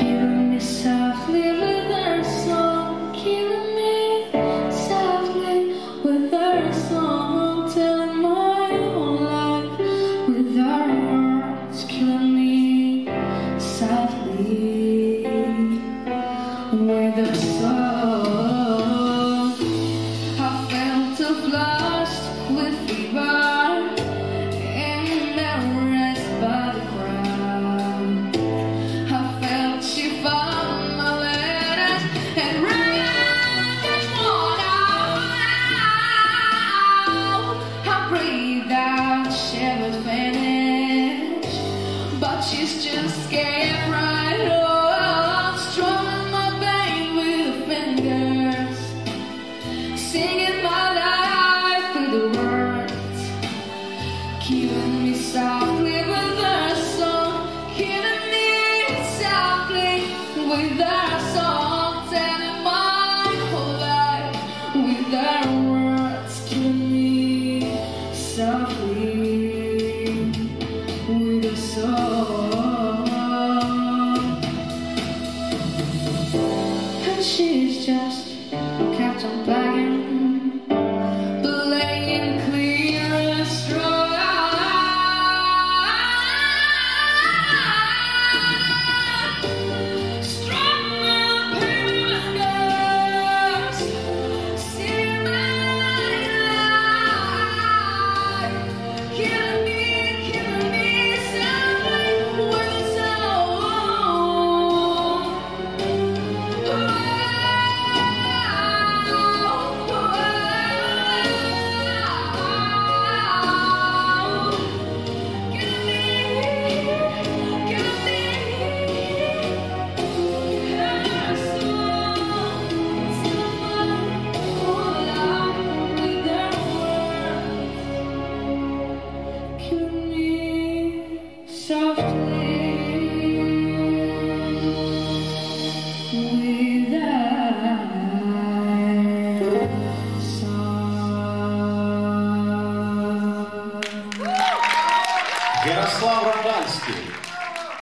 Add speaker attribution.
Speaker 1: Killing me softly with her song. Killing me softly with her song. Telling my whole life with her words. Killing me softly with her song. I felt a flower. She finish, but she's just scared right off, strumming my pain with her fingers, singing my life through the words, killing me softly with her song, killing me softly with her song, t'entends.
Speaker 2: Ярослав Рогальский.